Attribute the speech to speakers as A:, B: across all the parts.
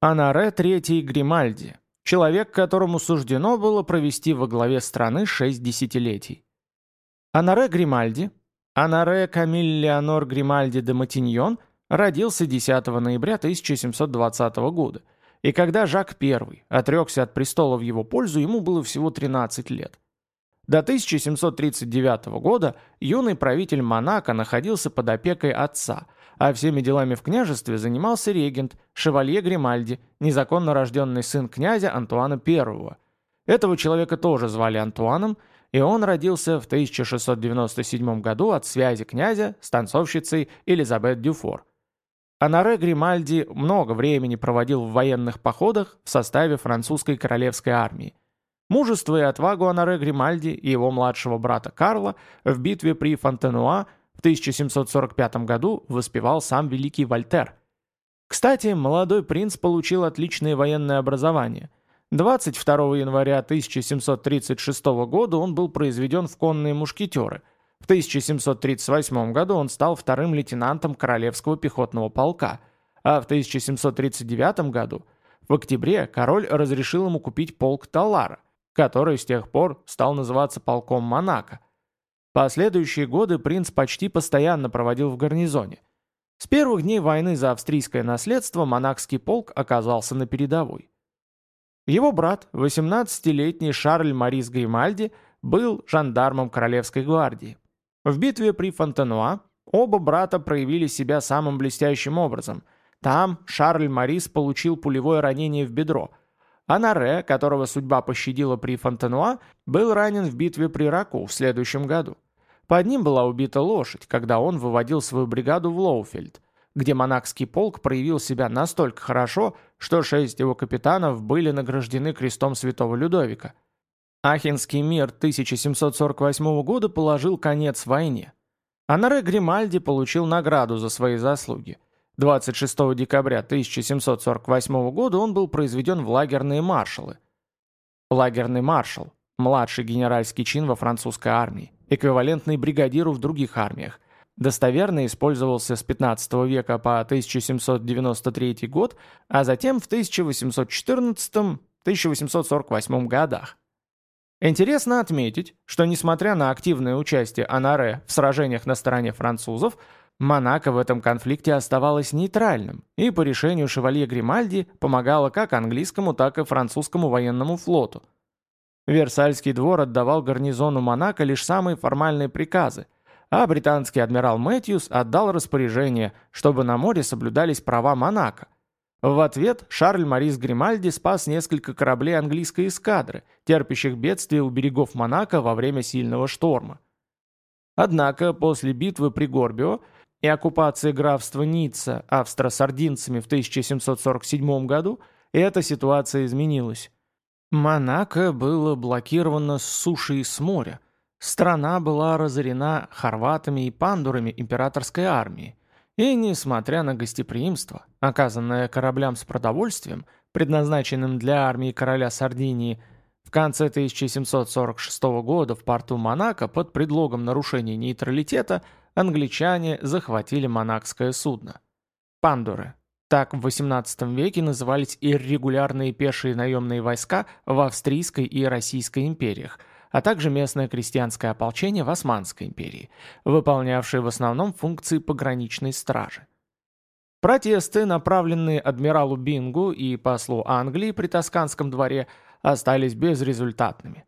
A: Анаре III Гримальди, человек, которому суждено было провести во главе страны шесть десятилетий. Анаре Гримальди, Анаре Камиль Леонор Гримальди де Матиньон родился 10 ноября 1720 года, и когда Жак I отрекся от престола в его пользу, ему было всего 13 лет. До 1739 года юный правитель Монако находился под опекой отца, а всеми делами в княжестве занимался регент, шевалье Гримальди, незаконно рожденный сын князя Антуана I. Этого человека тоже звали Антуаном, и он родился в 1697 году от связи князя с танцовщицей Элизабет Дюфор. Анаре Гримальди много времени проводил в военных походах в составе французской королевской армии – Мужество и отвагу Анаре Гримальди и его младшего брата Карла в битве при Фонтенуа в 1745 году воспевал сам великий Вольтер. Кстати, молодой принц получил отличное военное образование. 22 января 1736 года он был произведен в конные мушкетеры. В 1738 году он стал вторым лейтенантом Королевского пехотного полка, а в 1739 году в октябре король разрешил ему купить полк Талара, который с тех пор стал называться полком Монако. Последующие годы принц почти постоянно проводил в гарнизоне. С первых дней войны за австрийское наследство монакский полк оказался на передовой. Его брат, 18-летний Шарль Марис Гримальди, был жандармом Королевской гвардии. В битве при Фонтенуа оба брата проявили себя самым блестящим образом. Там Шарль Марис получил пулевое ранение в бедро – а Наре, которого судьба пощадила при Фонтенуа, был ранен в битве при Раку в следующем году. Под ним была убита лошадь, когда он выводил свою бригаду в Лоуфельд, где монакский полк проявил себя настолько хорошо, что шесть его капитанов были награждены крестом святого Людовика. Ахенский мир 1748 года положил конец войне. Анаре Гримальди получил награду за свои заслуги – 26 декабря 1748 года он был произведен в лагерные маршалы. Лагерный маршал – младший генеральский чин во французской армии, эквивалентный бригадиру в других армиях. Достоверно использовался с 15 века по 1793 год, а затем в 1814-1848 годах. Интересно отметить, что несмотря на активное участие Анаре в сражениях на стороне французов, Монако в этом конфликте оставалось нейтральным и по решению шевалье Гримальди помогало как английскому, так и французскому военному флоту. Версальский двор отдавал гарнизону Монако лишь самые формальные приказы, а британский адмирал Мэтьюс отдал распоряжение, чтобы на море соблюдались права Монако. В ответ Шарль Морис Гримальди спас несколько кораблей английской эскадры, терпящих бедствия у берегов Монако во время сильного шторма. Однако после битвы при Горбио и оккупации графства Ницца австро-сардинцами в 1747 году эта ситуация изменилась. Монако было блокировано с суши и с моря. Страна была разорена хорватами и пандурами императорской армии. И, несмотря на гостеприимство, оказанное кораблям с продовольствием, предназначенным для армии короля Сардинии, в конце 1746 года в порту Монако под предлогом нарушения нейтралитета – англичане захватили монакское судно. Пандуры. Так в XVIII веке назывались иррегулярные пешие наемные войска в Австрийской и Российской империях, а также местное крестьянское ополчение в Османской империи, выполнявшее в основном функции пограничной стражи. Протесты, направленные адмиралу Бингу и послу Англии при Тосканском дворе, остались безрезультатными.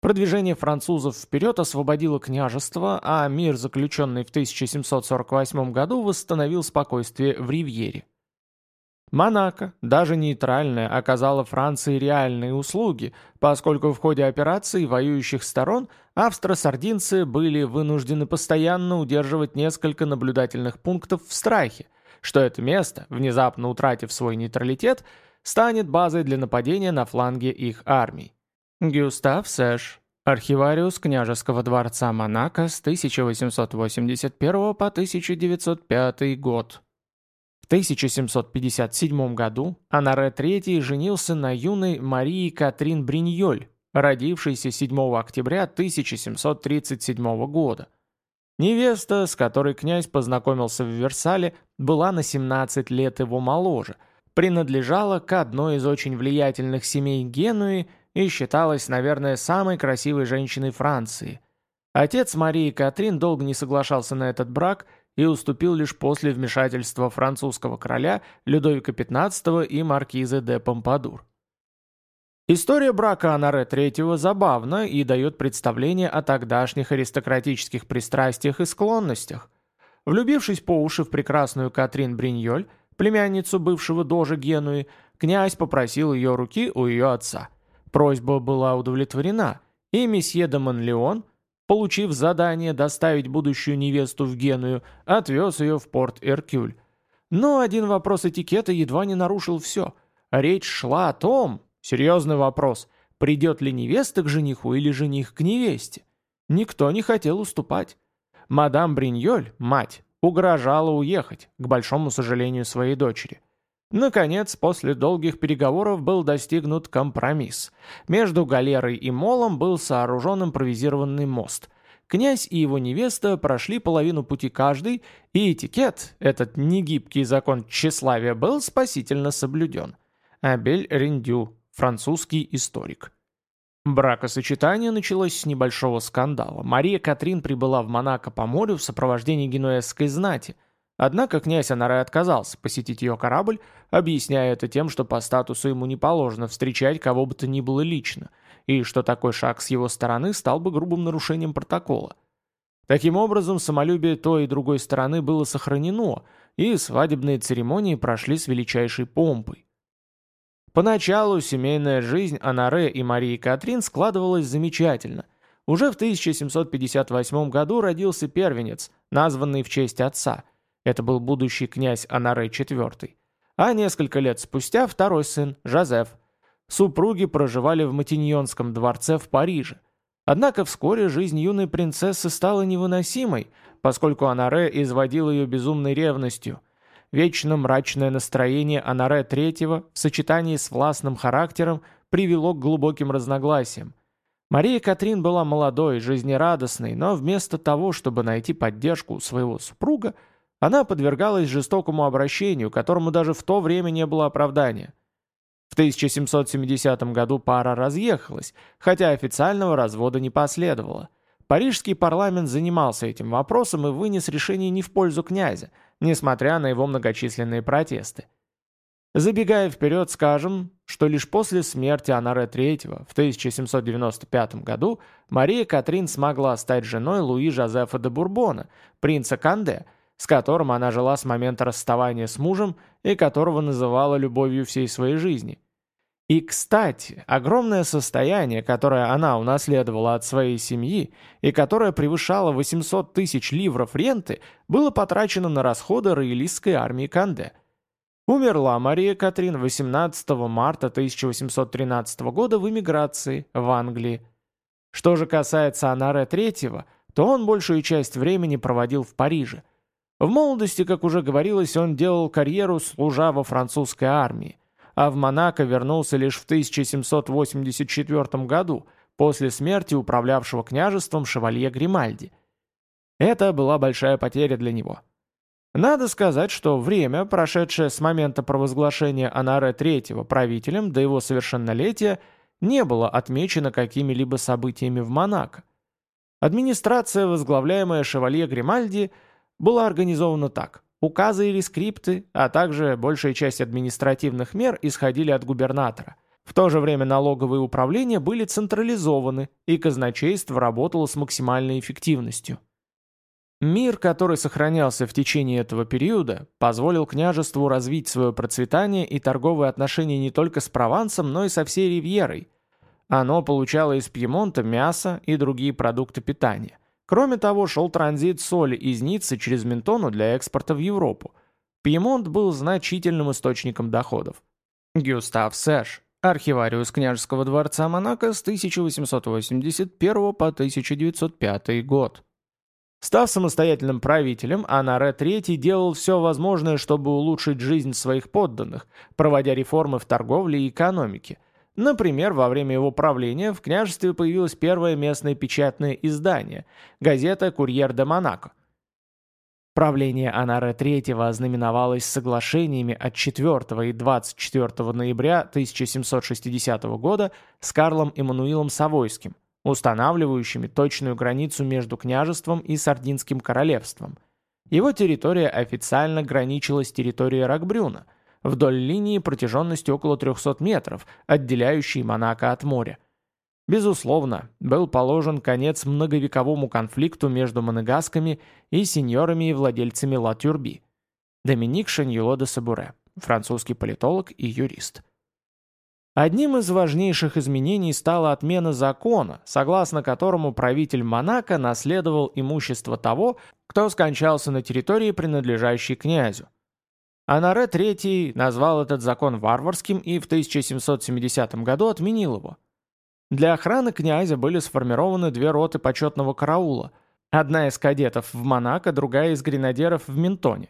A: Продвижение французов вперед освободило княжество, а мир, заключенный в 1748 году, восстановил спокойствие в Ривьере. Монако, даже нейтральная, оказала Франции реальные услуги, поскольку в ходе операций воюющих сторон австро-сардинцы были вынуждены постоянно удерживать несколько наблюдательных пунктов в страхе, что это место, внезапно утратив свой нейтралитет, станет базой для нападения на фланге их армий. Гюстав Сэш, архивариус княжеского дворца Монако с 1881 по 1905 год. В 1757 году Анаре III женился на юной Марии Катрин Бриньоль, родившейся 7 октября 1737 года. Невеста, с которой князь познакомился в Версале, была на 17 лет его моложе – принадлежала к одной из очень влиятельных семей Генуи и считалась, наверное, самой красивой женщиной Франции. Отец Марии Катрин долго не соглашался на этот брак и уступил лишь после вмешательства французского короля Людовика XV и маркизы де Помпадур. История брака Анаре III забавна и дает представление о тогдашних аристократических пристрастиях и склонностях. Влюбившись по уши в прекрасную Катрин Бриньоль, племянницу бывшего дожа Генуи, князь попросил ее руки у ее отца. Просьба была удовлетворена, и месье де Монлеон, получив задание доставить будущую невесту в Геную, отвез ее в порт Эркюль. Но один вопрос этикета едва не нарушил все. Речь шла о том, Серьезный вопрос, придет ли невеста к жениху или жених к невесте. Никто не хотел уступать. Мадам Бриньоль, мать, угрожала уехать, к большому сожалению своей дочери. Наконец, после долгих переговоров был достигнут компромисс. Между галерой и молом был сооружен импровизированный мост. Князь и его невеста прошли половину пути каждый, и этикет, этот негибкий закон тщеславия, был спасительно соблюден. Абель Рендю, французский историк. Бракосочетание началось с небольшого скандала. Мария Катрин прибыла в Монако по морю в сопровождении генуэзской знати. Однако князь Анаре отказался посетить ее корабль, объясняя это тем, что по статусу ему не положено встречать кого бы то ни было лично, и что такой шаг с его стороны стал бы грубым нарушением протокола. Таким образом, самолюбие той и другой стороны было сохранено, и свадебные церемонии прошли с величайшей помпой. Поначалу семейная жизнь Анаре и Марии Катрин складывалась замечательно. Уже в 1758 году родился первенец, названный в честь отца. Это был будущий князь Анаре IV. А несколько лет спустя второй сын, Жозеф. Супруги проживали в Матиньонском дворце в Париже. Однако вскоре жизнь юной принцессы стала невыносимой, поскольку Анаре изводил ее безумной ревностью – Вечно мрачное настроение Анаре III в сочетании с властным характером привело к глубоким разногласиям. Мария Катрин была молодой, жизнерадостной, но вместо того, чтобы найти поддержку у своего супруга, она подвергалась жестокому обращению, которому даже в то время не было оправдания. В 1770 году пара разъехалась, хотя официального развода не последовало. Парижский парламент занимался этим вопросом и вынес решение не в пользу князя – несмотря на его многочисленные протесты. Забегая вперед, скажем, что лишь после смерти Анаре III в 1795 году Мария Катрин смогла стать женой Луи Жозефа де Бурбона, принца Канде, с которым она жила с момента расставания с мужем и которого называла любовью всей своей жизни. И, кстати, огромное состояние, которое она унаследовала от своей семьи и которое превышало 800 тысяч ливров ренты, было потрачено на расходы роялистской армии Канде. Умерла Мария Катрин 18 марта 1813 года в эмиграции в Англии. Что же касается Анаре III, то он большую часть времени проводил в Париже. В молодости, как уже говорилось, он делал карьеру, служа во французской армии а в Монако вернулся лишь в 1784 году, после смерти управлявшего княжеством шевалье Гримальди. Это была большая потеря для него. Надо сказать, что время, прошедшее с момента провозглашения Анаре III правителем до его совершеннолетия, не было отмечено какими-либо событиями в Монако. Администрация, возглавляемая шевалье Гримальди, была организована так. Указы или скрипты, а также большая часть административных мер исходили от губернатора. В то же время налоговые управления были централизованы, и казначейство работало с максимальной эффективностью. Мир, который сохранялся в течение этого периода, позволил княжеству развить свое процветание и торговые отношения не только с Провансом, но и со всей Ривьерой. Оно получало из Пьемонта мясо и другие продукты питания. Кроме того, шел транзит соли из Ниццы через Ментону для экспорта в Европу. Пьемонт был значительным источником доходов. Гюстав Сэш, архивариус княжеского дворца Монако с 1881 по 1905 год. Став самостоятельным правителем, Анаре III делал все возможное, чтобы улучшить жизнь своих подданных, проводя реформы в торговле и экономике – Например, во время его правления в княжестве появилось первое местное печатное издание – газета «Курьер де Монако». Правление Анаре III ознаменовалось соглашениями от 4 и 24 ноября 1760 года с Карлом Эммануилом Савойским, устанавливающими точную границу между княжеством и Сардинским королевством. Его территория официально граничила с территорией Рокбрюна, вдоль линии протяженностью около 300 метров, отделяющей Монако от моря. Безусловно, был положен конец многовековому конфликту между монегасками и сеньорами и владельцами Ла Тюрби. Доминик Шаньюло де Сабуре, французский политолог и юрист. Одним из важнейших изменений стала отмена закона, согласно которому правитель Монако наследовал имущество того, кто скончался на территории, принадлежащей князю. Анаре III назвал этот закон варварским и в 1770 году отменил его. Для охраны князя были сформированы две роты почетного караула, одна из кадетов в Монако, другая из гренадеров в Ментоне.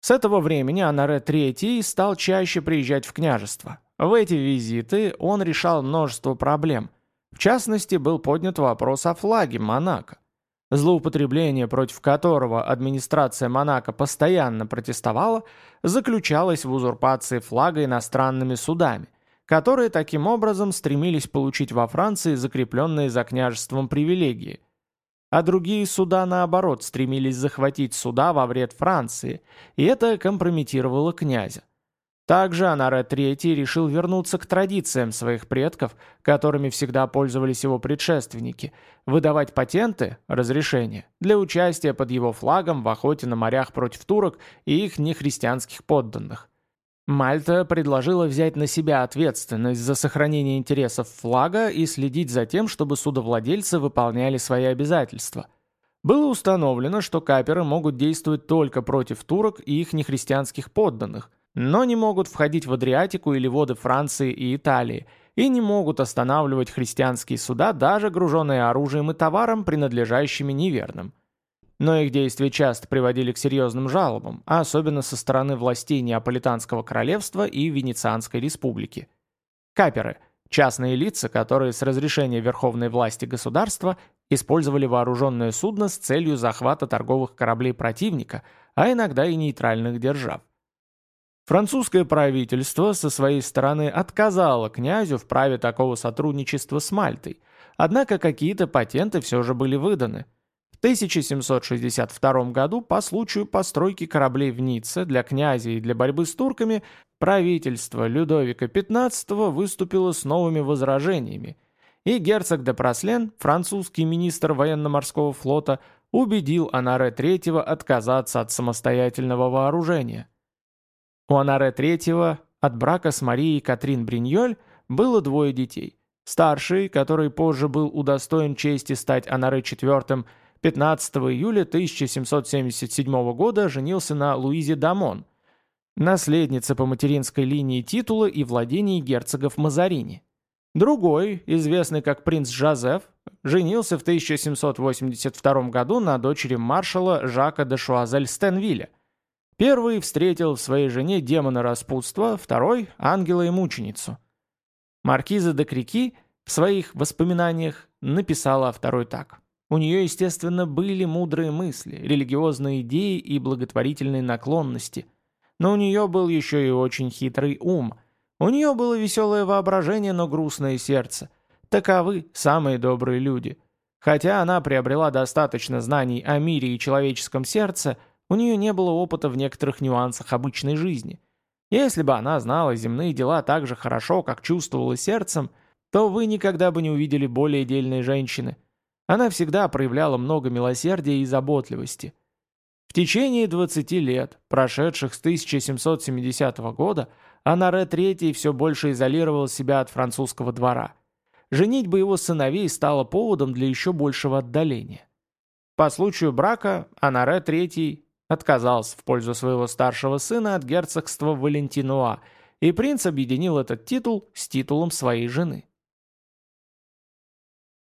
A: С этого времени Анаре III стал чаще приезжать в княжество. В эти визиты он решал множество проблем. В частности, был поднят вопрос о флаге Монако. Злоупотребление, против которого администрация Монако постоянно протестовала, заключалось в узурпации флага иностранными судами, которые таким образом стремились получить во Франции закрепленные за княжеством привилегии. А другие суда, наоборот, стремились захватить суда во вред Франции, и это компрометировало князя. Также Анаре III решил вернуться к традициям своих предков, которыми всегда пользовались его предшественники, выдавать патенты, разрешения, для участия под его флагом в охоте на морях против турок и их нехристианских подданных. Мальта предложила взять на себя ответственность за сохранение интересов флага и следить за тем, чтобы судовладельцы выполняли свои обязательства. Было установлено, что каперы могут действовать только против турок и их нехристианских подданных, но не могут входить в Адриатику или воды Франции и Италии, и не могут останавливать христианские суда, даже груженные оружием и товаром, принадлежащими неверным. Но их действия часто приводили к серьезным жалобам, а особенно со стороны властей Неаполитанского королевства и Венецианской республики. Каперы – частные лица, которые с разрешения верховной власти государства использовали вооруженное судно с целью захвата торговых кораблей противника, а иногда и нейтральных держав. Французское правительство со своей стороны отказало князю в праве такого сотрудничества с Мальтой, однако какие-то патенты все же были выданы – в 1762 году по случаю постройки кораблей в Ницце для князя и для борьбы с турками правительство Людовика XV выступило с новыми возражениями, и герцог де Праслен, французский министр военно-морского флота, убедил Анаре III отказаться от самостоятельного вооружения. У Анаре III от брака с Марией Катрин Бриньоль было двое детей. Старший, который позже был удостоен чести стать Анаре IV, 15 июля 1777 года женился на Луизе Дамон, наследнице по материнской линии титула и владений герцогов Мазарини. Другой, известный как принц Жозеф, женился в 1782 году на дочери маршала Жака де Шуазель Стенвилля. Первый встретил в своей жене демона распутства, второй – ангела и мученицу. Маркиза де Крики в своих воспоминаниях написала о второй так – у нее, естественно, были мудрые мысли, религиозные идеи и благотворительные наклонности. Но у нее был еще и очень хитрый ум. У нее было веселое воображение, но грустное сердце. Таковы самые добрые люди. Хотя она приобрела достаточно знаний о мире и человеческом сердце, у нее не было опыта в некоторых нюансах обычной жизни. Если бы она знала земные дела так же хорошо, как чувствовала сердцем, то вы никогда бы не увидели более дельной женщины – она всегда проявляла много милосердия и заботливости. В течение 20 лет, прошедших с 1770 года, Анаре III все больше изолировал себя от французского двора. Женить бы его сыновей стало поводом для еще большего отдаления. По случаю брака Анаре III отказался в пользу своего старшего сына от герцогства Валентинуа, и принц объединил этот титул с титулом своей жены.